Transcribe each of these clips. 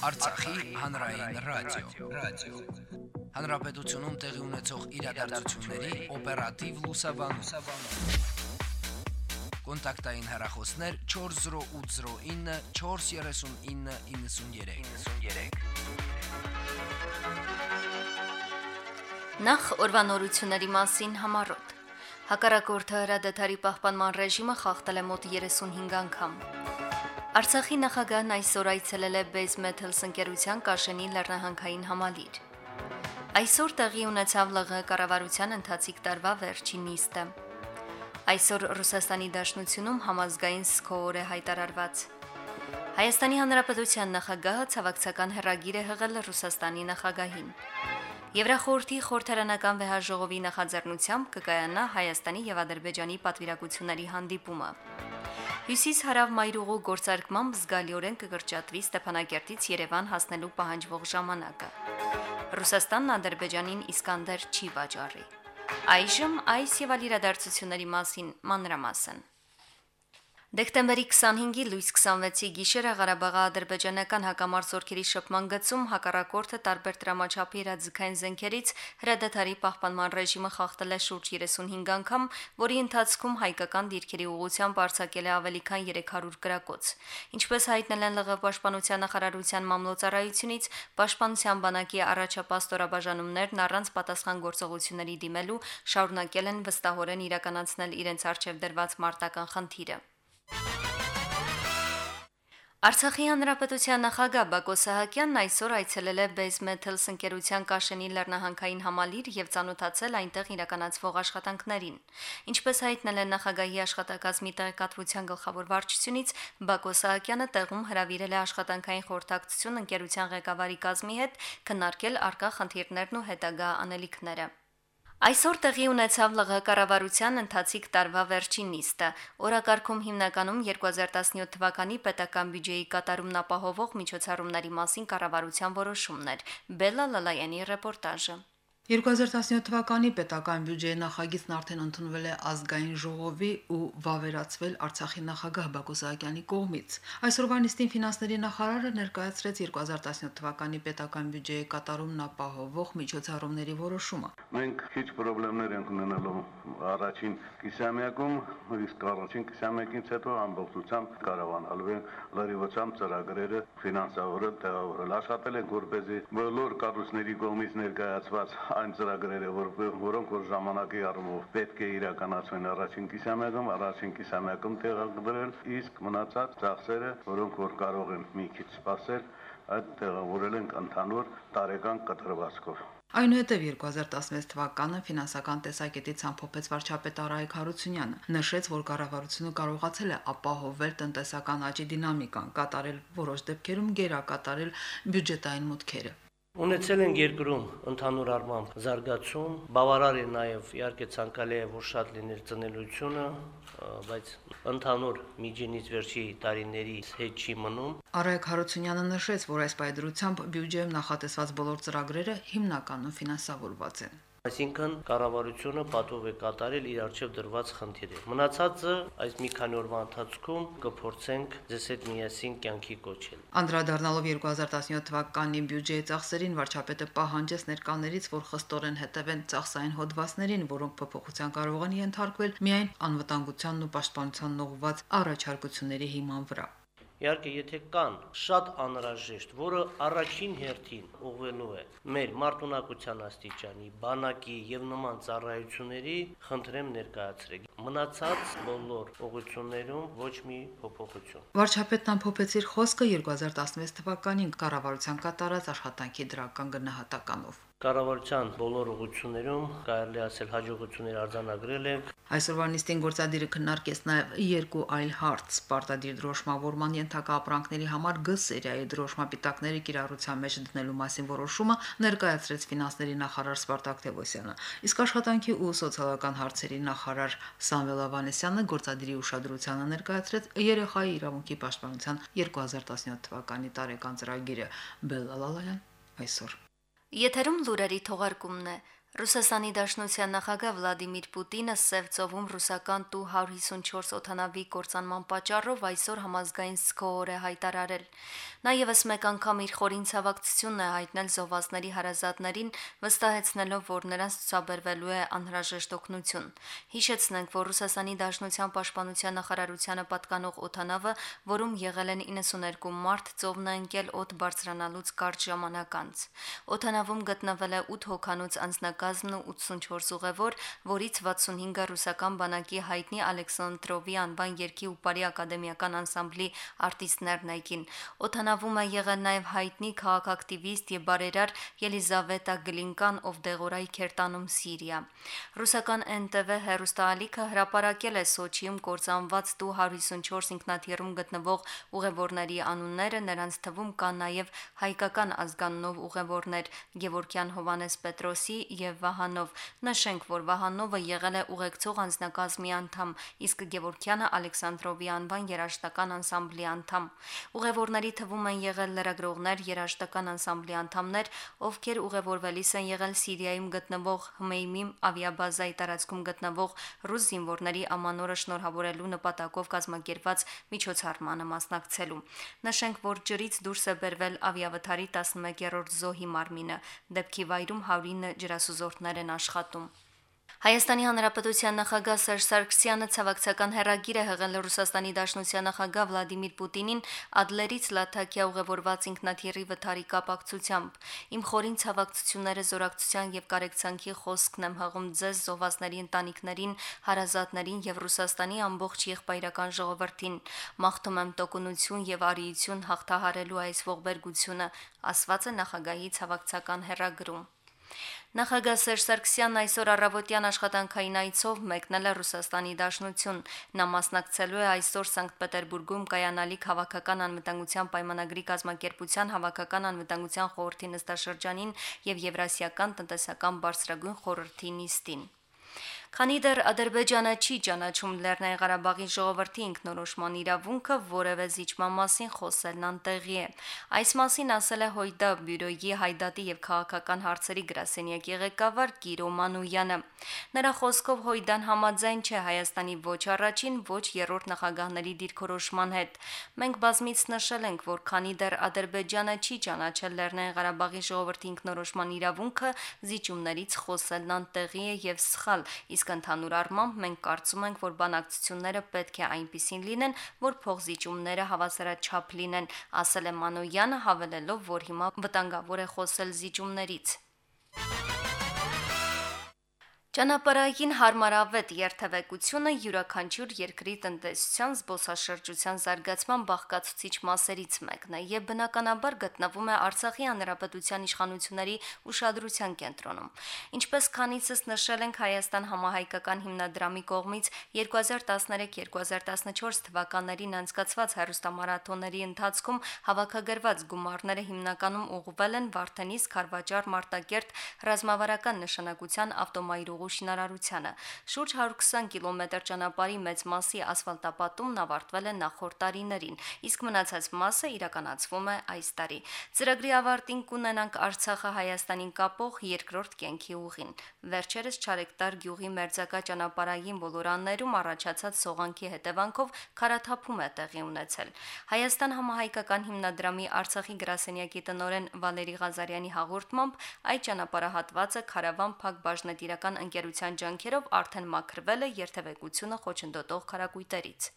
Արցախի հանրային ռադիո, ռադիո։ Հանրապետությունում տեղի ունեցող իրադարձությունների օպերատիվ լուսաբանում։ Կոնտակտային հեռախոսներ 40809 43993։ 93։ Նախ օրվանորությունների մասին համառոտ։ Հակառակորդը հրադադարի պահպանման ռեժիմը խախտել է մոտ 35 անգամ։ Արցախի նախագահն այսօր այցելել է Base Metals ընկերության Կաշենի լեռնահանքային համալիր։ Այսօր տեղի ունեցավ ԼՂ կառավարության ընթացիկ տարվա վերջին նիստը։ Այսօր Ռուսաստանի Դաշնությունում համազգային սկոոր է հայտարարված։ Հայաստանի Հանրապետության նախագահը ցավակցական հերագիր է հղել Ռուսաստանի նախագահին։ Եվրախորհրդի խորհրդարանական վեհաժողովի նախաձեռնությամբ կկայանա Հայաստանի եւ Ադրբեջանի պատվիրակությունների հանդիպումը։ Հյուսիս-հարավ մայրուղու գործարկմամբ զգալիորեն կգրճատվի Ստեփանակերտից Երևան հասնելու պահանջվող ժամանակը։ Ռուսաստանն Ադրբեջանին Իսկանդեր չի վաճառի։ Այժմ այս եւ այլ իրադարձությունների մասին մանրամասն։ Դեկտեմբերի 25-ի լույս 26-ի գիշերը Ղարաբաղի ադրբեջանական հակամարտությունների շփման գծում հակառակորդը տարբեր դրամաչափի իրազեկային զենքերից հրադադարի պահպանման ռեժիմը խախտել է շուրջ 35 անգամ, որի ընթացքում հայկական դիրքերի ուղղությամբ արձակել է ավելի քան 300 գրակոց։ Ինչպես հայտնել են ԼՂ պաշտպանության նախարարության մամլոյցարայությունից, պաշտպանության բանակի առաջապահ ստորաբաժանումներն առանց պատասխան գործողությունների դիմելու շարունակել են վստահորեն իրականացնել իրենց արժև դրված մարտական խնդիրը։ Արցախի հանրապետության նախագահ Բակո Սահակյանն այսօր այցելել է Base Metals ընկերության Կաշենի լեռնահանքային համալիր եւ ցանոթացել այնտեղ իրականացվող աշխատանքներին։ Ինչպես հայտնել են նախագահի աշխատակազմի տեղեկատվության գլխավոր վարչությունից, Բակո Սահակյանը տեղում հրավիրել է աշխատանքային խորհրդակցություն ընկերության ղեկավարի կազմի հետ քննարկել արկա խնդիրներն ու հետագա անելիքները։ Այսօր տեղի ունեցավ ԼՂ կառավարության ընթացիկ տարվա վերջին նիստը։ Օրակարգում հիմնականում 2017 թվականի պետական բյուջեի կատարումն ապահովող միջոցառումների մասին կառավարության որոշումներ։ Բելլա Լալայանի ռեպորտաժը։ 2017 թվականի պետական բյուջեի նախագիծն արդեն ընդունվել է ազգային ժողովի ու վավերացվել Արցախի նախագահ Բակո Սահակյանի կողմից։ Այսօրվա նիստին ֆինանսների նախարարը ներկայացրեց 2017 թվականի պետական բյուջեի կատարումն ապահովող միջոցառումների որոշումը։ Մենք քիչ խնդիրներ ենք ունենալու առաջին կիսամյակում, իսկ առաջին կիսամյակից հետո ամբողջությամբ կարողանալու ենք լրիվությամբ ծրագրերը ֆինանսավորել, տեղավորել։ Աշխատել ենք որպեսզի բոլոր կառույցների կողմից ներկայացված այն ծրագրերը, որ որոնք որ ժամանակի առումով պետք է իրականացվեն առաջին կիսամյակում, առաջին կիսամյակում տեղադրել, իսկ մնացած ծախսերը, որոնք որ կարող են մի քիչ սպասել, այդ տեղավորել ենք ընդհանուր տարեկան կտրվածքով։ Այնուհետև 2016 թվականը ֆինանսական տեսակետից ամփոփեց վարչապետ Արայք Հարությունյանը։ Նշեց, որ կառավարությունը կարողացել է ապահովել տնտեսական աճի դինամիկան, կատարել որոշ դեպքերում գերակատարել բյուջետային մուտքերը։ Ունեցել են երկրում ընդհանուր առմամբ զարգացում, բավարար է նաև իհարկե ցանկալի է որ շատ լիներ ծնելությունը, բայց ընդհանուր միջինից վերջի տարիների հետ չի մնում։ Արայք Հարությունյանը նշեց, որ այս պայդրությամբ բյուջեում նախատեսված բոլոր ծրագրերը հիմնականում ֆինանսավորված են։ Այսինքն կառավարությունը պատով է կատարել իր արժեվ դրված խնդիրը։ Մնացածը այս մի քանի օրվա ընթացքում կփորձենք ձեզ հետ միասին կյանքի կոչել։ Անդրադառնալով 2017 թվականի բյուջեի ծախսերին վարչապետը պահանջեց ներկաներից, որ խստորեն հետևեն ծախսային հոդվածներին, որոնք փոփոխության կարող են ենթարկվել միայն անվտանգությանն ու պաշտպանությանն ուղղված առաջարկությունների հիման վրա։ Իհարկե, եթե կան շատ անհրաժեշտ, որը առաջին հերթին ուղղելու է մեր մարտունակության աստիճանի, բանակի եւ նման ծառայությունների, խնդրեմ ներկայացրեք։ Մնացած բոլոր ուղղություններում ոչ մի փոփոխություն։ Վարչապետն ամփոփեց իր խոսքը 2016 թվականին կառավարության կատարած աշխատանքի դրական գնահատականով։ Կառավարության բոլոր ուղություններում կարելի ասել հաջողություններ արձանագրել ենք։ Այսօրվա նիստին գործադիրը քննարկեց նաև երկու այլ հարց՝ պարտադիր դրոշմավորման ենթակա ապրանքների համար G սերիայի դրոշմապիտակների կիրառության մեջ դնելու մասին որոշումը ներկայացրեց ֆինանսների նախարար Սպարտակ Թևոսյանը։ Իսկ աշխատանքի ու սոցիալական հարցերի նախարար Սամվել Ավանեսյանը գործադիրի ուշադրությանը ներկայացրեց երեխայի իրավունքի պաշտպանության 2017 թվականի տարեկան ծրագիրը։ Բելլալալայան այսօր Եթերում լուրերի թողարկումն է։ Ռուսաստանի Դաշնության նախագահ Վլադիմիր Պուտինը Սև ծովում ռուսական Tu-154 օթանավի կործանման պատճառով այսօր համազգային սքոր է հայտարարել։ Նա եւս մեկ անգամ իր խորին ցավակցությունն է հայտնել զոհվածների հարազատներին, վստահեցնելով, որ նրանց ցուցաբերվելու է անհրաժեշտ օգնություն։ Հիշեցնենք, որ Ռուսաստանի Դաշնության պաշտպանության նախարարությանը պատկանող օթանավը, որում եղել են 92 մարդ, ծովն է ընկել օդ բարձրանալուց կարճ ժամանակ անց։ Օթանավում գտնվել է 8 հոգանոց անձնակ կազմն ու 84 ուղևոր, որից 65-ը ռուսական բանակի հայտնի Ալեքսանդրովի անվան երկի ու բարի ակադեմիական անսամբլի արտիստներն եկին։ Օթանավում է եղել նաև հայտնի քաղաքակտիվիստ եւ բարերար Ելիզավետա Գլինկան, ով դեղորայք էր տանում Սիրիա։ Ռուսական NTV հերոստալիքը հրապարակել է Սոչիում կործանված Tu 154 ինքնաթիռում գտնվող ուղևորների անունները, նրանց թվում կան նաև հայկական ազգանունով ուղևորներ Գևորգյան Հովանես Պետրոսի եւ Վահանով։ Նշենք, որ Վահանովը եղել է ուղեկցող անձնակազմի անդամ, իսկ Գևորքյանը Ալեքսանդրովի անվան երաժշտական անսամբլի անդամ։ Ուղևորների թվում են եղել լրագրողներ, երաժշտական անսամբլի անդամներ, ովքեր ուղևորվելիս են եղել Սիրիայում գտնվող Հմեյմիմ ավիաբազայի տարածքում գտնվող ռուս զինվորների ամանորը շնորհավորելու նպատակով կազմակերպված միջոցառմանը մասնակցելու։ Նշենք, որ ջրից դուրս է բերվել ավիավթարի 11-րդ զոհի մարմինը։ Դեպքի վայրում 109 ջրասուզոր ոլորտներ են աշխատում։ Հայաստանի Հանրապետության նախագահ Սերժ Սարգսյանը ցավակցական հերագիր է հղել Ռուսաստանի Դաշնության նախագահ Վլադիմիր Պուտինին Ադլերից Լաթակիա ուղևորված ինքնաթիռի վթարի կապակցությամբ։ Իմ խորին ցավակցությունները զորակցության եւ կարեկցանքի խոսքն եմ հղում ձեզ զոհվածների ընտանիքներին, հարազատներին եւ Ռուսաստանի ամբողջ եղբայրական ժողովրդին։ Մաղթում եմ տոկունություն եւ արիություն հաղթահարելու այս ողբերգությունը, ասված է նախագահի ցավակցական հերագրում։ Նախագահ Սերժ Սարգսյանն այսօր առավոտյան աշխատանքային այցով մեկնել է Ռուսաստանի Դաշնություն։ Նա մասնակցելու է այսօր Սանկտ Պետերբուրգում կայանալիք հավաքական անվտանգության պայմանագրի կազմակերպության հավաքական անվտանգության խորհրդի նստաշրջանին եւ Եվրասիական տնտեսական բարձրագույն խորհրդի նիստին։ Քանի դեռ Ադրբեջանը չի ճանաչում Լեռնային Ղարաբաղի ժողովրդի ինքնորոշման իրավունքը, որևէ զիջման մասին խոսելն անտեղի է։ Այս մասին ասել է Հույդա բյուրոյի հայդատի եւ քաղաքական հարցերի գրասենյակի ղեկավար Կիրո Մանույանը։ Նրա խոսքով Հույդան համաձայն չէ Հայաստանի ոչ առաջին, ոչ երրորդ նախագահների դիրքորոշման հետ։ Մենք բազմից նշել ենք, որ քանի դեռ Ադրբեջանը չի ճանաչել Լեռնային Ղարաբաղի ժողովրդի ինքնորոշման իրավունքը, զիջումներից խոսելն անտեղի է եւ սխալ, իսկ ընդհանուր առմամբ մենք կարծում ենք, որ բանակցությունները պետք է այնպիսին լինեն, որ փողզիջումները հավասարաչափ լինեն, ասել է Մանոյանը, հավելելով, որ հիմա վտանգավոր է խոսել զիջումներից։ Ճանապարհային հարմարավետ երթևեկությունը յուրաքանչյուր երկրի տնտեսության զբոսաշրջության զարգացման բաղկացուցիչ մասերից մեկն է եւ բնականաբար գտնվում է Արցախի հանրապետության իշխանությունների ուշադրության կենտրոնում։ Ինչպես քանիցս նշել ենք Հայաստան համահայկական հիմնադրամի կողմից 2013-2014 թվականներին անցկացված հերոստամարաթոնների ընթացքում հավաքագրված գումարները հիմնականում ուղղվել են Վարդենիս Խարվաճար Մարտակերտ ռազմավարական նշանակության ավտոմայրու ուղու շինարարությանը։ Շուրջ 120 կիլոմետր ճանապարհի մեծ մասի ասֆալտապատումն ավարտվել է նախորդ տարիներին, իսկ մնացած մասը իրականացվում է այս տարի։ Ծրագրի ավարտին կունենանք Արցախը Հայաստանին կապող երկրորդ կենքի ուղին։ Վերջերս Չարեկտար գյուղի մերձակա ճանապարհային ոլորաններում առաջացած սողանքի հետևանքով քարաթափում է տեղի ունեցել։ Հայաստան համահայկական հիմնադրամի Արցախի գրասենյակի տնօրեն Վալերի Ղազարյանի հաղորդմամբ այդ ճանապարհահատվածը Խարավան Փակ բաժնետիրական ընկերության ջանքերով արդեն մաքրվել է երթևեկությունը խոչընդոտող քարակույտերից։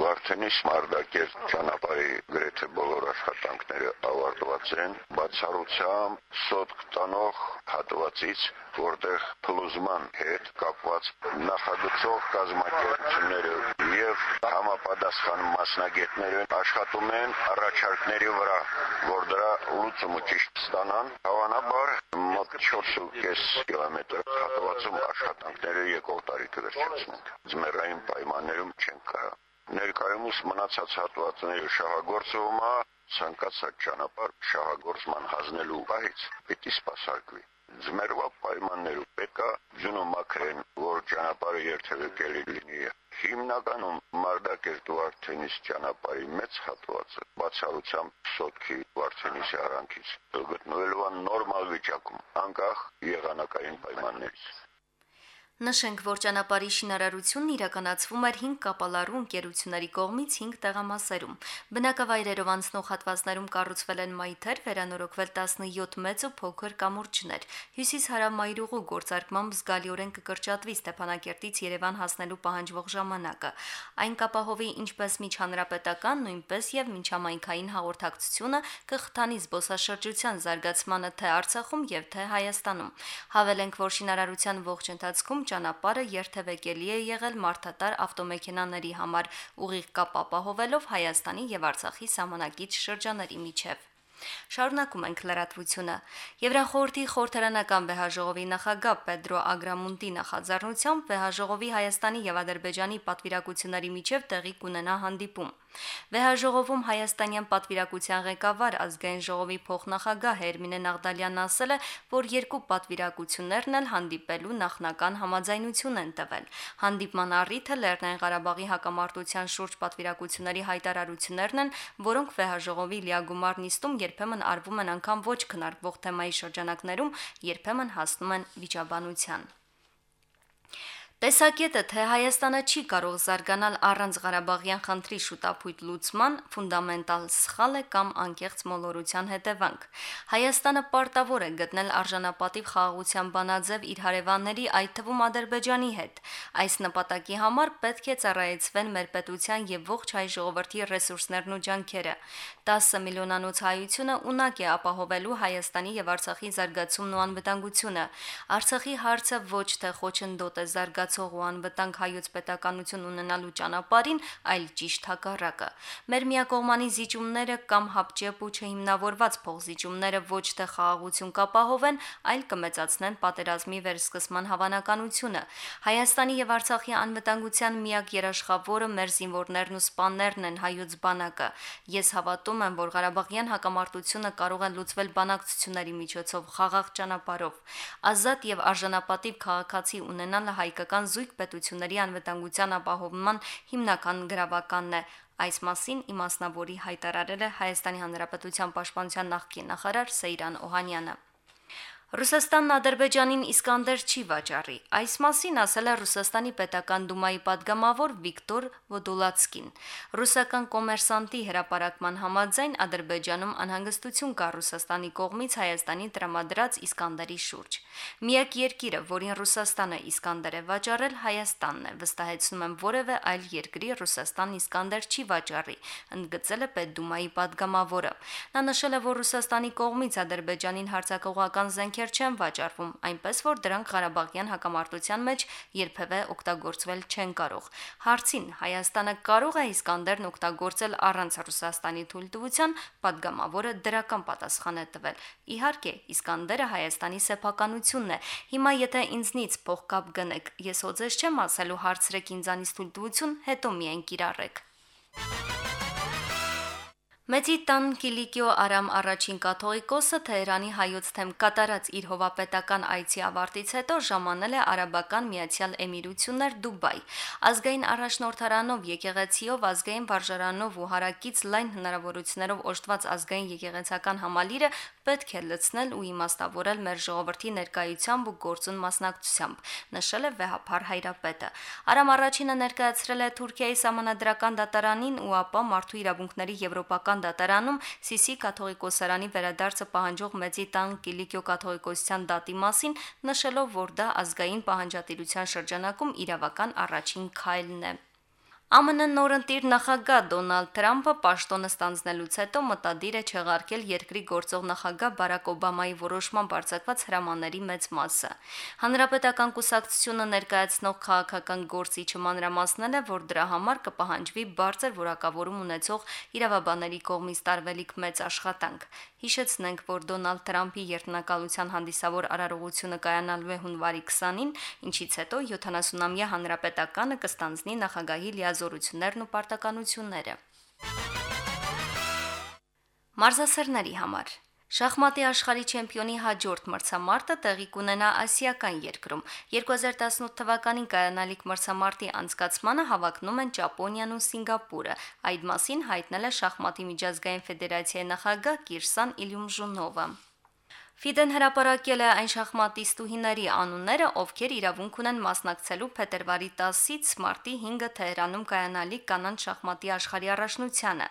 Վարդենիս Մարտակերտ ճանապարհի գրեթե բոլոր աշխատանքները ավարտված են, բացառությամբ սոտք տանող հատվածից, որտեղ փլուզման հետ կապված նախագծող կազմակերպությունները եւ համապատասխան մասնագետները աշխատում են առաջարկների վրա, որ դրա լուծումը ճիշտ ստանան։ Հավանաբար 4.5 կիլոմետր հատվածում աշխատանքները եկող տարի կվերջացնենք։ Ձմեռային պայմաններում չենք կարող։ Ներկայումս մնացած հատվածները շահագործվում է ցանկացած ճանապարհ շահագործման հանձնելու պահից պիտի սպասարկվի։ ձմերվա պայմաններու պետք է ջունո մակրեն, որ ճանապարհը երթևեկելի լինի։ Հիմնականում Մարտակերտ Վարդենիս ճանապարհի մեծ հատվածը բացառությամբ Սոտքի Վարդենիսի արանքից գտնվելու է նորմալ վիճակում, անկախ եղանակային պայմաններից։ Նշենք, որ ճանապարհի շինարարությունն իրականացվում էր 5 կապալարու ընկերությունների կողմից 5 տեղամասերում։ Բնակավայրերով անցնող հատվածներում կառուցվել են մայթեր, վերանորոգվել 17 մեծ ու փոքր կամուրջներ։ Հյուսիս-հարավմայրուղու գործարկմամբ զգալիորեն կկրճատվի Ստեփանակերտից Երևան հասնելու պահանջվող ժամանակը։ Այն կապահովի ինչպես միջանրապետական, նույնպես եւ միջամայնքային հաղորդակցությունը կխթանի զբոսաշրջության զարգացմանը թե Արցախում եւ թե Հայաստանում։ Հավելենք, որ շինարարության ողջ ընթացքում ճանապարհը երթևեկելի է եղել մարդատար ավտոմեքենաների համար ուղիղ կապ ապահովելով Հայաստանի եւ Արցախի սահմանակիչ շրջանների միջև։ Շարունակում ենք լրատվությունը։ Եվրախորհրդի խորհրդարանական վեհաժողովի նախագահ Պեդրո Ագրամունտի նախաձեռնությամբ վեհաժողովի Հայաստանի եւ Ադրբեջանի պատվիրակությունների միջև տեղի կունենա հանդիպում։ Վեհաժողովում հայաստանյան պատվիրակության ղեկավար ազգային ժողովի փոխնախագահ Հերմինե Նաղդալյանն ասել է, որ երկու պատվիրակություններն էլ հանդիպելու նախնական համաձայնություն են տվել։ Հանդիպման առիթը Լեռնային Ղարաբաղի հակամարտության շուրջ պատվիրակությունների հայտարարություններն են, որոնք վեհաժողովի լիագումար նիստում երբեմն արվում են անգամ ոչ քննարկվող թեմայի շրջանակներում, երբեմն հասնում են վիճաբանության։ Տեսակետը, թե Հայաստանը չի կարող զարգանալ առանց Ղարաբաղյան խնդրի շուտապույտ լուծման, ֆունդամենտալ սխալ է կամ անկեղծ մոլորության հետևանք։ Հայաստանը պարտավոր է գտնել արժանապատիվ խաղաղության բանաձև իր հարևանների, այդ թվում Ադրբեջանի հետ։ Այս նպատակի համար պետք է ծառայեցվեն մեր պետության եւ ողջ հայ ժողովրդի ռեսուրսներն ու ջանքերը։ 10 միլիոնանոց հայությունը ունակ է ապահովելու Հայաստանի եւ Արցախի զարգացումն ու անվտանգությունը։ Արցախի հարցը ոչ թե խոչընդոտ է զարգացում զարգացող ու անվտանգ հայոց պետականություն ունենալու ճանապարհին, այլ ճիշտ հակառակը։ Մեր միակողմանի զիջումները կամ հապճեպ ու չհիմնավորված փողզիջումները ոչ թե խաղաղություն կապահովեն, այլ կմեծացնեն պատերազմի վերսկսման հավանականությունը։ Հայաստանի եւ Արցախի անվտանգության միակ երաշխավորը մեր զինվորներն ու սպաներն են հայոց բանակը։ Ես հավատում եմ, որ Ղարաբաղյան հակամարտությունը կարող է լուծվել բանակցությունների միջոցով խաղաղ ճանապարհով։ Ազատ եւ արժանապատիվ քաղաքացի ունենալը հայկական կառավարական զույգ պետությունների անվտանգության ապահովման հիմնական գրավականն է։ Այս մասին իմասնավորի հայտարարել է Հայաստանի Հանրապետության Պաշտպանության նախկին նախարար Սեյրան Օհանյանը։ Ռուսաստանն Ադրբեջանին Իսկանդեր չի վաճառի։ Այս մասին ասել է Ռուսաստանի պետական դումայի падգամավոր Վիկտոր Ոդոլացկին։ Ռուսական կոմերսանտի հրապարակման համաձայն Ադրբեջանում անհանգստություն կա Ռուսաստանի կողմից Հայաստանի տրամադրած Իսկանդերի շուրջ։ Միակ երկիրը, որին Ռուսաստանը Իսկանդեր է վաճառել, Հայաստանն է, վստահեցնում եմ, որևէ այլ երկրի Ռուսաստան Իսկանդեր չի վաճառի, ընդգծել է պետդումայի падգամավորը։ Նա նշել է, որ Ռուսաստանի կողմից Ադրբեջանին հարձակողական զենք գրքեր չեն վաճառվում, այնպես որ դրանք Ղարաբաղյան հակամարտության մեջ երբևէ օգտագործվել չեն կարող։ Հարցին Հայաստանը կարող է Իսկանդերն օգտագործել առանց Ռուսաստանի թույլտվության, падգամավորը դրական պատասխան է տվել։ Իհարկե, Իսկանդերը Հայաստանի սեփականությունն է։ Հիմա եթե ինձնից փողկապ գնեք, ես ոձես չեմ ասելու հարցրեք ինձանից թույլտվություն, հետո միայն կիրառեք։ Մեծի տան Կիլիկիո Արամ առաջին կաթողիկոսը Թեհրանի հայոց թեմ կատարած իր հովապետական այցի ավարտից հետո ժամանել է Արաբական Միացյալ Էմիրություններ Դուբայ։ Ազգային առաջնորդարանով, եկեղեցիով, ազգային վարժարանով ու հարակից լայն հնարավորություններով օժտված ազգային եկեղեցական համալիրը պետք է լցնել ու իմաստավորել մեր ժողովրդի ներկայությամբ ու գործուն մասնակցությամբ, նշել է վեհապար հայրապետը։ Արամ առաջինը ներկայացրել է Թուրքիայի համանadrական դատարանին ու ապա մարդու իրավունքների եվրոպական Հայաստան դատարանում Սիսի կաթողիկոսարանի վերադարձը պահանջող մեծի տան Կիլիկիո կաթողիկոսության դատի մասին, նշելով, որ դա ազգային պահանջատիրության շրջանակում իրավական առաջին քայլն է։ ԱՄՆ նորընտիր նախագահ Դոնալդ Թրամփը պաշտոնը ստանձնելուց հետո մտադիր է չեղարկել երկրի գործող նախագահ Բարակ Օբամայի որոշմամբ արձակված հրամանների մեծ մասը։ Հանրապետական կուսակցությունը ներկայացնող քաղաքական գործիչը մանրամասնել է, որ դրա համար կպահանջվի բարձր որակավորում ունեցող իրավաբանների կողմից տարվելիք մեծ աշխատանք։ Հիշեցնենք, որ Դոնալդ Թրամփի երթնակալության հանդիսավոր արարողությունը կայանալու է հունվարի 20-ին, ինչից հետո 70-ամյա հանրապետականը կստանձնի նախագահի լիազորություններն ու պարտականությունները։ Մարզասերների համար. Շախմատի աշխարհի չեմպիոնի հաջորդ մրցամարտը տեղի կունենա ասիական երկրում։ 2018 թվականին կայանալիք մրցամարտի անցկացմանը հավակնում են Ճապոնիան ու Սինգապուրը։ Այդ մասին հայտնել է շախմատի միջազգային ֆեդերացիայի նախագահ Կիրսան Իլյումժունովը։ Ֆիդեն հրապարակել է այն շախմատիստուհիների անունները, ովքեր իրավունք ունեն մասնակցելու փետրվարի 10-ից մարտի 5-ը Թեհրանում կայանալի կանանց շախմատի աշխարհի առաջնությանը։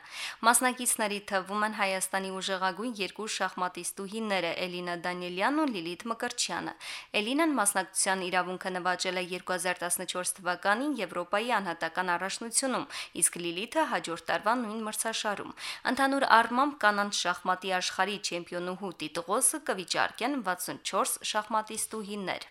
Մասնակիցների թվում են Հայաստանի ուժեղագույն երկու շախմատիստուհիները Էլինա Դանիելյանն ու Լիլիթ Մկրչյանը։ Էլինան մասնակցության իրավունքը նվաճել է 2014 թվականին Եվրոպայի անհատական առաջնությունում, իսկ Լիլիթը հաջորդ տարվա նույն մրցաշարում։ Ընդհանուր առմամբ կանանց շախմատի աշխարհի չեմպիոնուհու տիտղոսը կվիճարկեն 64 շախմատիստուհիներ։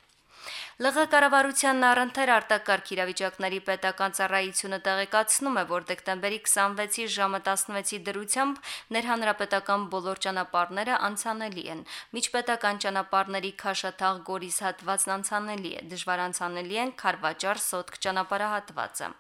ԼՂ կառավարությանն առընթեր արտակարգ իրավիճակների պետական ծառայությունը տեղեկացնում է, որ դեկտեմբերի 26-ի ժամը 16-ի դրությամբ ներհանրապետական բոլոր ճանապարհները անցանելի են։ Միջպետական ճանապարհների Քաշաթաղ Գորիս հատվածն անցանելի է, դժվար անցանելի են Խարվաճար Սոտք ճանապարհահատվածը։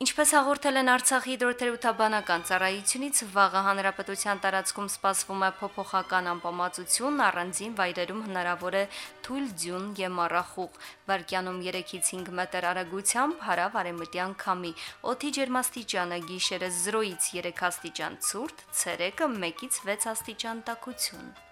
Ինչպես հաղորդել են Արցախի հիդրոթերապևտաբանական ծառայությունից, վաղը հանրապետության տարածքում սպասվում է փոփոխական անբավարարություն, առանձին վայրերում հնարավոր է թույլ ձյուն եւ մառախուղ, վարկյանում 3-ից 5 մետր արագությամբ հարավ արևմտյան քամի, օդի ջերմաստիճանը գիշերը 0-ից 3 աստիճան ցուրտ, ցերեկը 1-ից 6 աստիճան տաքություն։